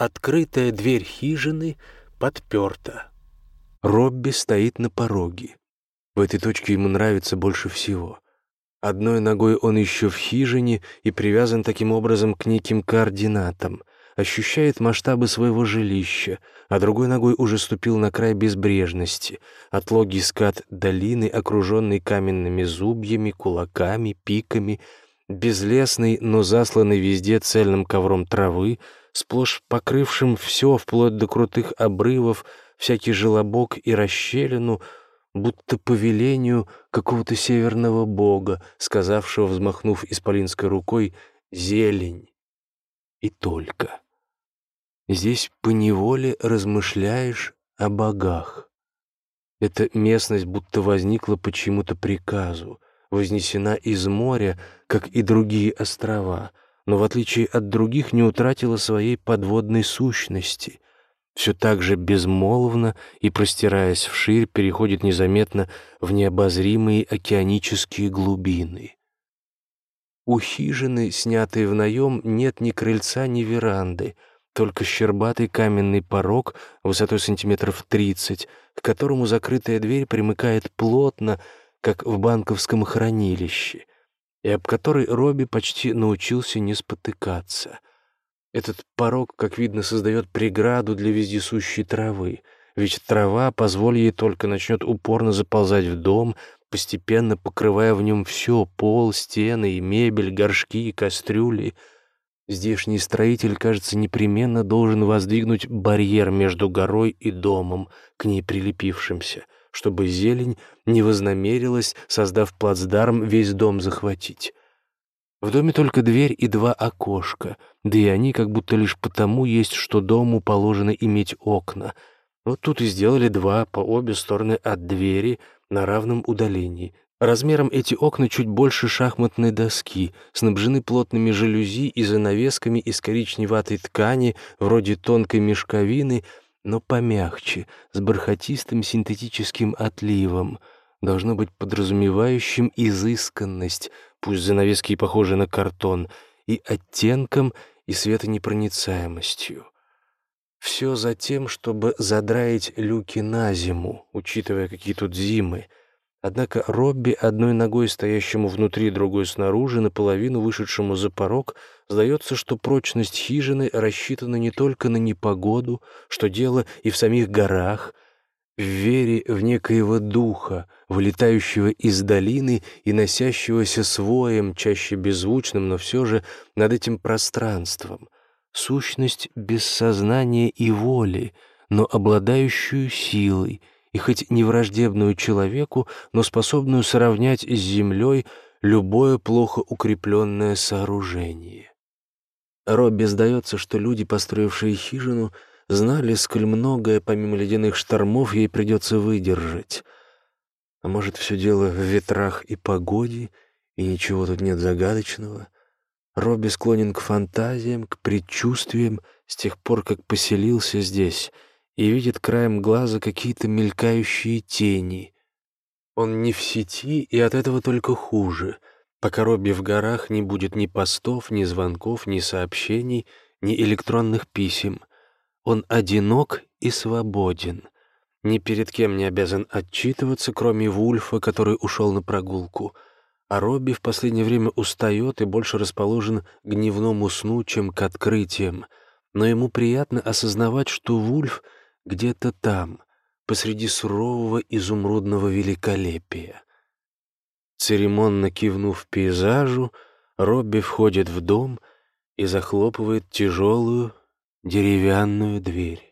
открытая дверь хижины подперта. Робби стоит на пороге. В этой точке ему нравится больше всего. Одной ногой он еще в хижине и привязан таким образом к неким координатам, ощущает масштабы своего жилища, а другой ногой уже ступил на край безбрежности, отлогий скат долины, окруженный каменными зубьями, кулаками, пиками, безлесный, но засланный везде цельным ковром травы, сплошь покрывшим все вплоть до крутых обрывов, всякий желобок и расщелину — будто по велению какого-то северного бога, сказавшего, взмахнув исполинской рукой, «зелень». И только. Здесь поневоле размышляешь о богах. Эта местность будто возникла по чьему-то приказу, вознесена из моря, как и другие острова, но в отличие от других не утратила своей подводной сущности — все так же безмолвно и, простираясь вширь, переходит незаметно в необозримые океанические глубины. У хижины, снятой в наем, нет ни крыльца, ни веранды, только щербатый каменный порог высотой сантиметров тридцать, к которому закрытая дверь примыкает плотно, как в банковском хранилище, и об которой Робби почти научился не спотыкаться — этот порог, как видно, создает преграду для вездесущей травы, ведь трава, позволь ей только, начнет упорно заползать в дом, постепенно покрывая в нем все — пол, стены и мебель, горшки и кастрюли. Здешний строитель, кажется, непременно должен воздвигнуть барьер между горой и домом, к ней прилепившимся, чтобы зелень не вознамерилась, создав плацдарм, весь дом захватить. В доме только дверь и два окошка, да и они как будто лишь потому есть, что дому положено иметь окна. Вот тут и сделали два по обе стороны от двери на равном удалении. Размером эти окна чуть больше шахматной доски, снабжены плотными жалюзи и занавесками из коричневатой ткани, вроде тонкой мешковины, но помягче, с бархатистым синтетическим отливом, должно быть подразумевающим изысканность — пусть занавески и похожи на картон, и оттенком, и светонепроницаемостью. Все за тем, чтобы задраить люки на зиму, учитывая, какие тут зимы. Однако Робби, одной ногой стоящему внутри, другой снаружи, наполовину вышедшему за порог, сдается, что прочность хижины рассчитана не только на непогоду, что дело и в самих горах, в вере в некоего духа, вылетающего из долины и носящегося своем, чаще беззвучным, но все же над этим пространством, сущность без сознания и воли, но обладающую силой, и хоть не враждебную человеку, но способную сравнять с землей любое плохо укрепленное сооружение. Робби сдается, что люди, построившие хижину, знали, сколь многое, помимо ледяных штормов, ей придется выдержать. А может, все дело в ветрах и погоде, и ничего тут нет загадочного? Робби склонен к фантазиям, к предчувствиям с тех пор, как поселился здесь, и видит краем глаза какие-то мелькающие тени. Он не в сети, и от этого только хуже. Пока Робби в горах не будет ни постов, ни звонков, ни сообщений, ни электронных писем — он одинок и свободен. Ни перед кем не обязан отчитываться, кроме Вульфа, который ушел на прогулку. А Робби в последнее время устает и больше расположен к дневному сну, чем к открытиям. Но ему приятно осознавать, что Вульф где-то там, посреди сурового изумрудного великолепия. Церемонно кивнув пейзажу, Робби входит в дом и захлопывает тяжелую, деревянную дверь.